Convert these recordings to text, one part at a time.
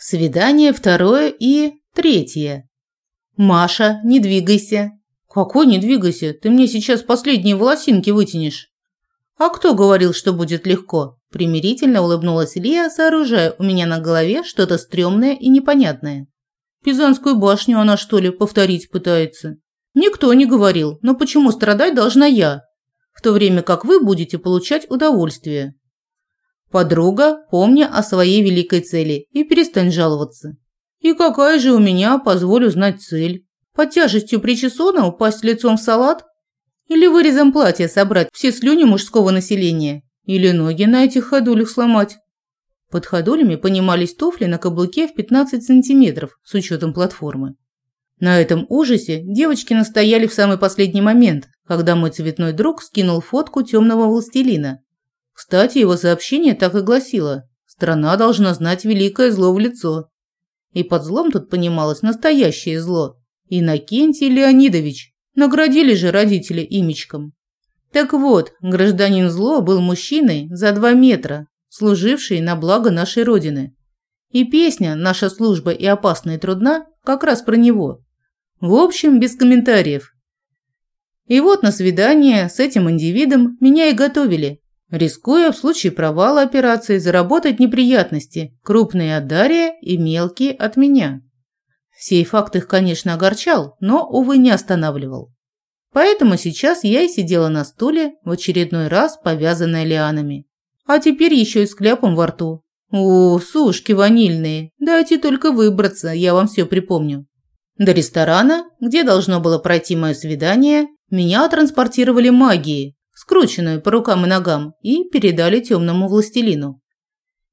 Свидание второе и третье. Маша, не двигайся. Какой не двигайся? Ты мне сейчас последние волосинки вытянешь. А кто говорил, что будет легко? Примирительно улыбнулась Илья, сооружая у меня на голове что-то стрёмное и непонятное. Пизанскую башню она, что ли, повторить пытается? Никто не говорил, но почему страдать должна я? В то время как вы будете получать удовольствие. Подруга, помни о своей великой цели и перестань жаловаться. И какая же у меня, позволю знать цель? Под тяжестью причесона упасть лицом в салат? Или вырезом платья собрать все слюни мужского населения? Или ноги на этих ходулях сломать? Под ходулями понимались туфли на каблуке в 15 сантиметров с учетом платформы. На этом ужасе девочки настояли в самый последний момент, когда мой цветной друг скинул фотку темного властелина. Кстати, его сообщение так и гласило «Страна должна знать великое зло в лицо». И под злом тут понималось настоящее зло. Иннокентий Леонидович. Наградили же родители имечком. Так вот, гражданин зло был мужчиной за два метра, служивший на благо нашей Родины. И песня «Наша служба и опасна и трудна» как раз про него. В общем, без комментариев. И вот на свидание с этим индивидом меня и готовили, рискуя в случае провала операции заработать неприятности, крупные от Дария и мелкие от меня. Сей факт их, конечно, огорчал, но, увы, не останавливал. Поэтому сейчас я и сидела на стуле, в очередной раз повязанная лианами. А теперь еще и с кляпом во рту. О, сушки ванильные, дайте только выбраться, я вам все припомню. До ресторана, где должно было пройти мое свидание, меня транспортировали магией, скрученную по рукам и ногам, и передали темному властелину.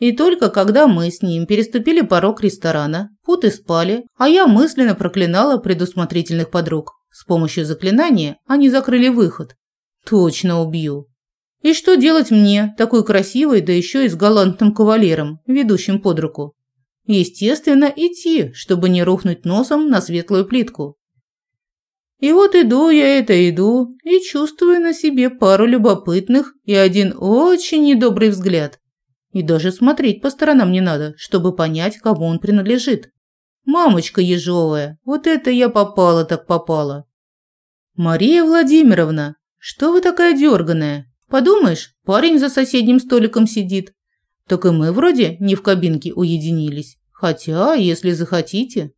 И только когда мы с ним переступили порог ресторана, путы спали, а я мысленно проклинала предусмотрительных подруг. С помощью заклинания они закрыли выход. Точно убью. И что делать мне, такой красивой, да еще и с галантным кавалером, ведущим под руку? Естественно, идти, чтобы не рухнуть носом на светлую плитку. И вот иду я это иду и чувствую на себе пару любопытных и один очень недобрый взгляд. И даже смотреть по сторонам не надо, чтобы понять, кому он принадлежит. Мамочка ежовая, вот это я попала так попала. Мария Владимировна, что вы такая дерганая? Подумаешь, парень за соседним столиком сидит. Так и мы вроде не в кабинке уединились. Хотя, если захотите.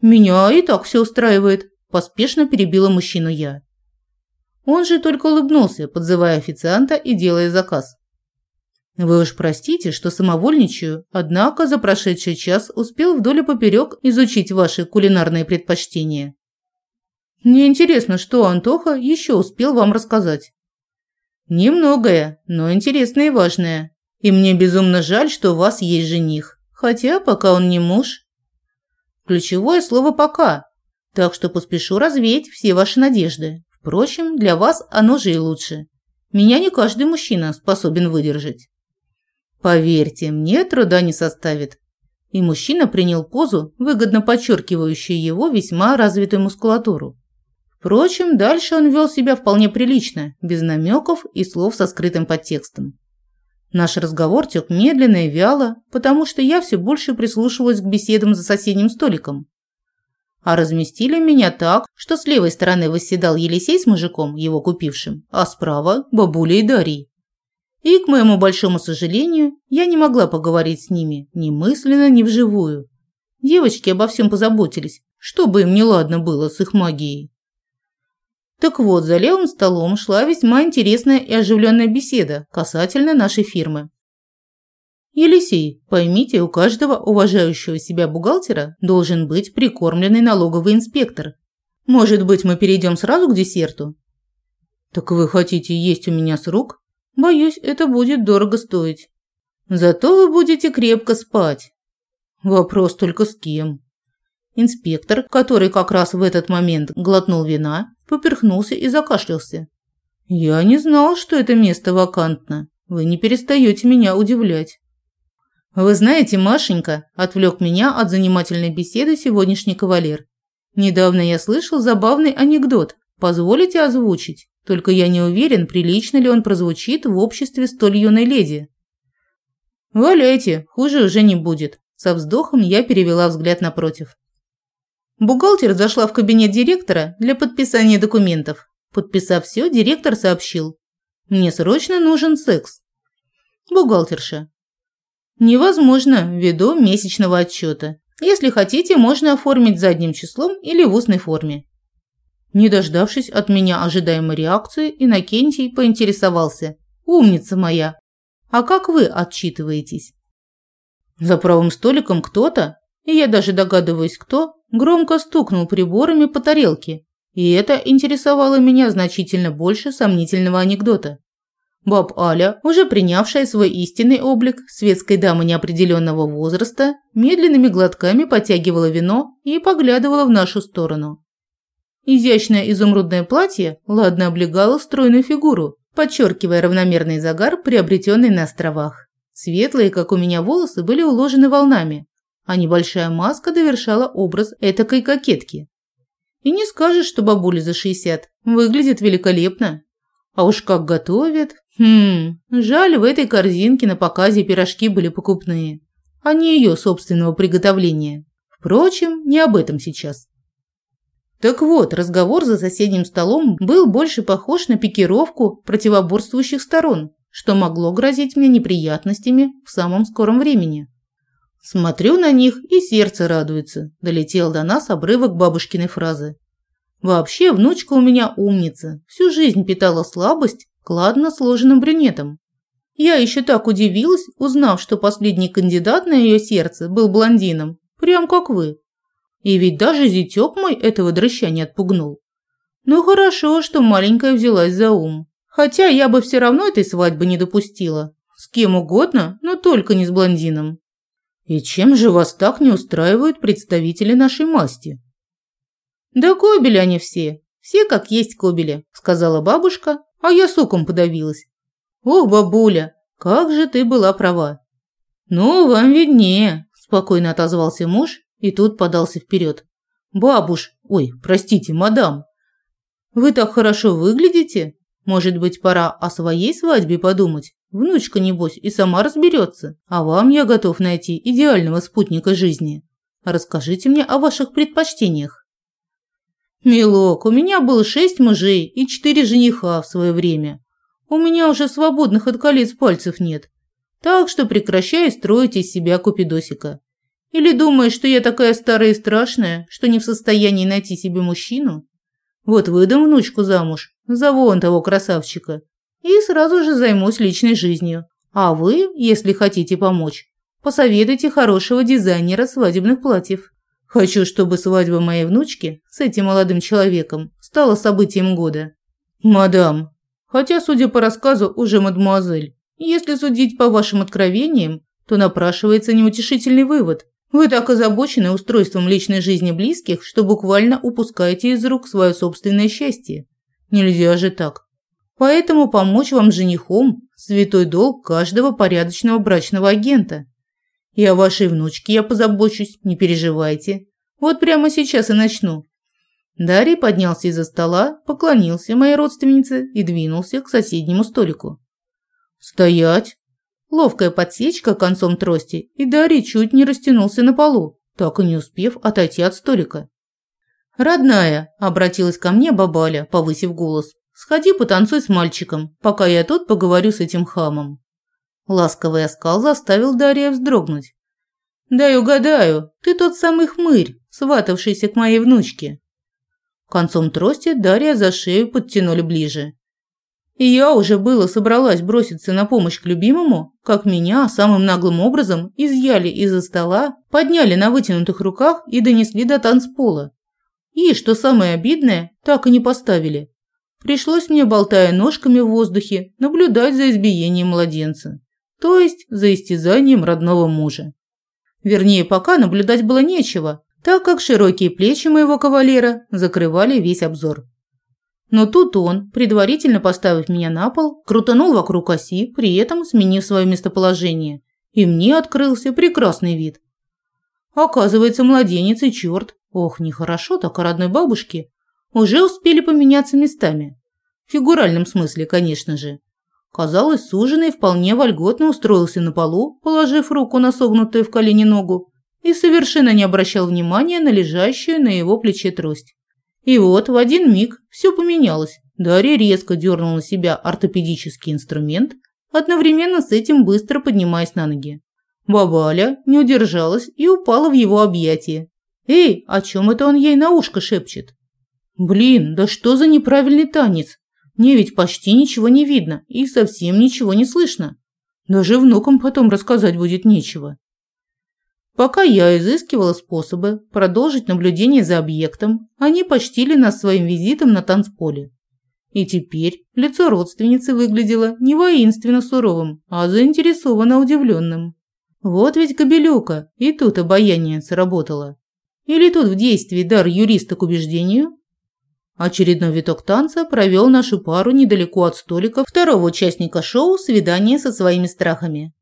Меня и так все устраивает, поспешно перебила мужчину я. Он же только улыбнулся, подзывая официанта и делая заказ. Вы уж простите, что самовольничаю, однако за прошедший час успел вдоль и поперек изучить ваши кулинарные предпочтения. Мне интересно, что Антоха еще успел вам рассказать. Немногое, но интересное и важное. И мне безумно жаль, что у вас есть жених. Хотя пока он не муж. Ключевое слово «пока». Так что поспешу развеять все ваши надежды. Впрочем, для вас оно же и лучше. Меня не каждый мужчина способен выдержать. Поверьте, мне труда не составит. И мужчина принял позу, выгодно подчеркивающую его весьма развитую мускулатуру. Впрочем, дальше он вел себя вполне прилично, без намеков и слов со скрытым подтекстом. Наш разговор тек медленно и вяло, потому что я все больше прислушивалась к беседам за соседним столиком. А разместили меня так, что с левой стороны восседал Елисей с мужиком, его купившим, а справа – бабуля и Дарьей. И, к моему большому сожалению, я не могла поговорить с ними ни мысленно, ни вживую. Девочки обо всем позаботились, чтобы им неладно было с их магией. Так вот, за левым столом шла весьма интересная и оживленная беседа касательно нашей фирмы. Елисей, поймите, у каждого уважающего себя бухгалтера должен быть прикормленный налоговый инспектор. Может быть, мы перейдем сразу к десерту? Так вы хотите есть у меня с рук? Боюсь, это будет дорого стоить. Зато вы будете крепко спать. Вопрос только с кем. Инспектор, который как раз в этот момент глотнул вина, поперхнулся и закашлялся. Я не знал, что это место вакантно. Вы не перестаете меня удивлять. Вы знаете, Машенька, отвлек меня от занимательной беседы сегодняшний кавалер. Недавно я слышал забавный анекдот. Позволите озвучить? Только я не уверен, прилично ли он прозвучит в обществе столь юной леди. «Валяйте, хуже уже не будет», – Со вздохом я перевела взгляд напротив. Бухгалтер зашла в кабинет директора для подписания документов. Подписав все, директор сообщил. «Мне срочно нужен секс». Бухгалтерша. «Невозможно, ввиду месячного отчета. Если хотите, можно оформить задним числом или в устной форме». Не дождавшись от меня ожидаемой реакции, Иннокентий поинтересовался. «Умница моя! А как вы отчитываетесь?» За правым столиком кто-то, и я даже догадываюсь кто, громко стукнул приборами по тарелке, и это интересовало меня значительно больше сомнительного анекдота. Баб Аля, уже принявшая свой истинный облик светской дамы неопределенного возраста, медленными глотками потягивала вино и поглядывала в нашу сторону. Изящное изумрудное платье ладно облегало стройную фигуру, подчеркивая равномерный загар, приобретенный на островах. Светлые, как у меня, волосы были уложены волнами, а небольшая маска довершала образ этакой кокетки. И не скажешь, что бабуле за 60. Выглядит великолепно. А уж как готовят. Хм, жаль, в этой корзинке на показе пирожки были покупные, а не ее собственного приготовления. Впрочем, не об этом сейчас. Так вот, разговор за соседним столом был больше похож на пикировку противоборствующих сторон что могло грозить мне неприятностями в самом скором времени. Смотрю на них, и сердце радуется. Долетел до нас обрывок бабушкиной фразы. Вообще, внучка у меня умница. Всю жизнь питала слабость к ладно сложенным брюнетам. Я еще так удивилась, узнав, что последний кандидат на ее сердце был блондином, прям как вы. И ведь даже зятек мой этого дрыща не отпугнул. Ну хорошо, что маленькая взялась за ум. Хотя я бы все равно этой свадьбы не допустила. С кем угодно, но только не с блондином. И чем же вас так не устраивают представители нашей масти? Да кобели они все. Все как есть кобели, сказала бабушка, а я соком подавилась. Ох, бабуля, как же ты была права. Ну, вам виднее, спокойно отозвался муж и тут подался вперед. Бабуш, ой, простите, мадам. Вы так хорошо выглядите, может быть, пора о своей свадьбе подумать? Внучка, небось, и сама разберется. А вам я готов найти идеального спутника жизни. Расскажите мне о ваших предпочтениях. Милок, у меня было шесть мужей и четыре жениха в свое время. У меня уже свободных от колец пальцев нет. Так что прекращай строить из себя купидосика. Или думаешь, что я такая старая и страшная, что не в состоянии найти себе мужчину? Вот выдам внучку замуж, за вон того красавчика, и сразу же займусь личной жизнью. А вы, если хотите помочь, посоветуйте хорошего дизайнера свадебных платьев. Хочу, чтобы свадьба моей внучки с этим молодым человеком стала событием года. Мадам, хотя, судя по рассказу, уже мадемуазель, если судить по вашим откровениям, то напрашивается неутешительный вывод. Вы так озабочены устройством личной жизни близких, что буквально упускаете из рук свое собственное счастье. Нельзя же так. Поэтому помочь вам женихом – святой долг каждого порядочного брачного агента. И о вашей внучке я позабочусь, не переживайте. Вот прямо сейчас и начну. Дарий поднялся из-за стола, поклонился моей родственнице и двинулся к соседнему столику. «Стоять!» Ловкая подсечка концом трости, и Дарий чуть не растянулся на полу, так и не успев отойти от столика. «Родная», – обратилась ко мне бабаля, повысив голос, – «сходи потанцуй с мальчиком, пока я тут поговорю с этим хамом». Ласковый оскал заставил Дарья вздрогнуть. «Дай угадаю, ты тот самый хмырь, сватавшийся к моей внучке». Концом трости Дарья за шею подтянули ближе. И я уже было собралась броситься на помощь к любимому, как меня самым наглым образом изъяли из-за стола, подняли на вытянутых руках и донесли до танцпола. И, что самое обидное, так и не поставили. Пришлось мне, болтая ножками в воздухе, наблюдать за избиением младенца. То есть за истязанием родного мужа. Вернее, пока наблюдать было нечего, так как широкие плечи моего кавалера закрывали весь обзор. Но тут он, предварительно поставив меня на пол, крутанул вокруг оси, при этом сменив свое местоположение. И мне открылся прекрасный вид. Оказывается, младенец и черт Ох, нехорошо так о родной бабушке. Уже успели поменяться местами. В фигуральном смысле, конечно же. Казалось, суженый вполне вольготно устроился на полу, положив руку на согнутую в колени ногу, и совершенно не обращал внимания на лежащую на его плече трость. И вот в один миг все поменялось. Дарья резко дернула на себя ортопедический инструмент, одновременно с этим быстро поднимаясь на ноги. Бабаля не удержалась и упала в его объятия. «Эй, о чем это он ей на ушко шепчет?» «Блин, да что за неправильный танец? Мне ведь почти ничего не видно и совсем ничего не слышно. Даже внукам потом рассказать будет нечего». Пока я изыскивала способы продолжить наблюдение за объектом, они почтили нас своим визитом на танцполе. И теперь лицо родственницы выглядело не воинственно суровым, а заинтересованно удивленным. Вот ведь кобелюка, и тут обаяние сработало. Или тут в действии дар юриста к убеждению? Очередной виток танца провел нашу пару недалеко от столика второго участника шоу «Свидание со своими страхами».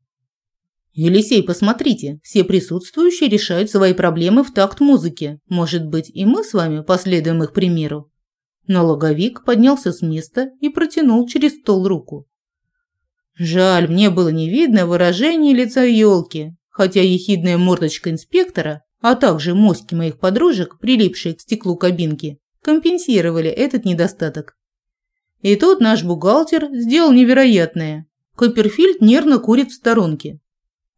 «Елисей, посмотрите, все присутствующие решают свои проблемы в такт музыки. Может быть, и мы с вами последуем их примеру?» Налоговик поднялся с места и протянул через стол руку. Жаль, мне было не видно выражение лица елки, хотя ехидная мордочка инспектора, а также моськи моих подружек, прилипшие к стеклу кабинки, компенсировали этот недостаток. И тут наш бухгалтер сделал невероятное. Копперфильд нервно курит в сторонке.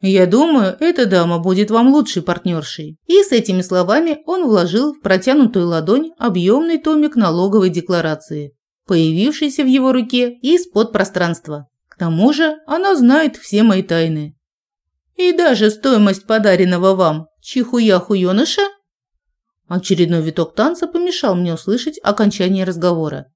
«Я думаю, эта дама будет вам лучшей партнершей». И с этими словами он вложил в протянутую ладонь объемный томик налоговой декларации, появившийся в его руке из-под пространства тому же она знает все мои тайны. И даже стоимость подаренного вам чихуяху юноша? Очередной виток танца помешал мне услышать окончание разговора.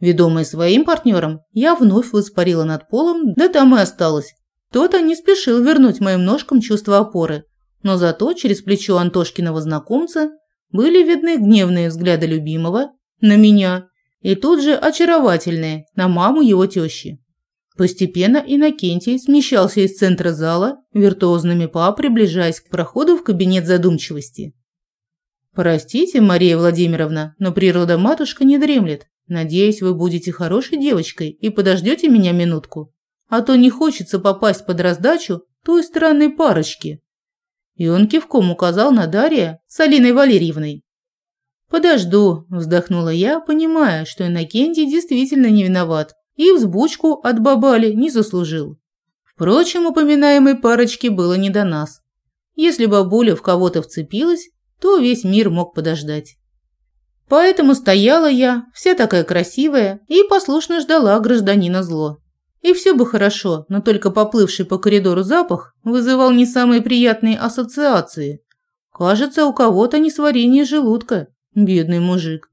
Ведомая своим партнером, я вновь воспарила над полом, да там и осталась. Тот не спешил вернуть моим ножкам чувство опоры, но зато через плечо Антошкиного знакомца были видны гневные взгляды любимого на меня и тут же очаровательные на маму его тещи. Постепенно Иннокентий смещался из центра зала, виртуозными па приближаясь к проходу в кабинет задумчивости. «Простите, Мария Владимировна, но природа-матушка не дремлет. Надеюсь, вы будете хорошей девочкой и подождете меня минутку. А то не хочется попасть под раздачу той странной парочки». И он кивком указал на Дарья с Алиной Валерьевной. «Подожду», – вздохнула я, понимая, что Иннокентий действительно не виноват и взбучку от бабали не заслужил. Впрочем, упоминаемой парочке было не до нас. Если бабуля в кого-то вцепилась, то весь мир мог подождать. Поэтому стояла я, вся такая красивая, и послушно ждала гражданина зло. И все бы хорошо, но только поплывший по коридору запах вызывал не самые приятные ассоциации. Кажется, у кого-то несварение желудка, бедный мужик.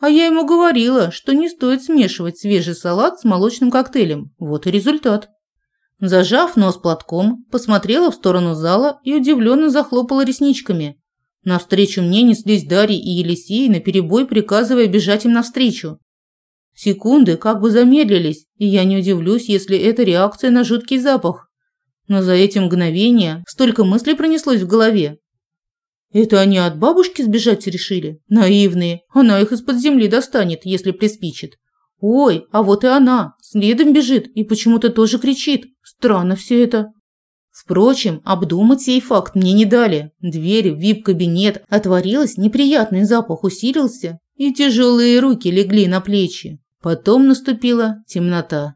А я ему говорила, что не стоит смешивать свежий салат с молочным коктейлем. Вот и результат. Зажав нос платком, посмотрела в сторону зала и удивленно захлопала ресничками. Навстречу мне неслись Дарья и Елисей, наперебой приказывая бежать им навстречу. Секунды как бы замедлились, и я не удивлюсь, если это реакция на жуткий запах. Но за эти мгновения столько мыслей пронеслось в голове, это они от бабушки сбежать решили? Наивные. Она их из-под земли достанет, если приспичит. Ой, а вот и она. Следом бежит и почему-то тоже кричит. Странно все это. Впрочем, обдумать сей факт мне не дали. Дверь в вип-кабинет отворилась, неприятный запах усилился, и тяжелые руки легли на плечи. Потом наступила темнота.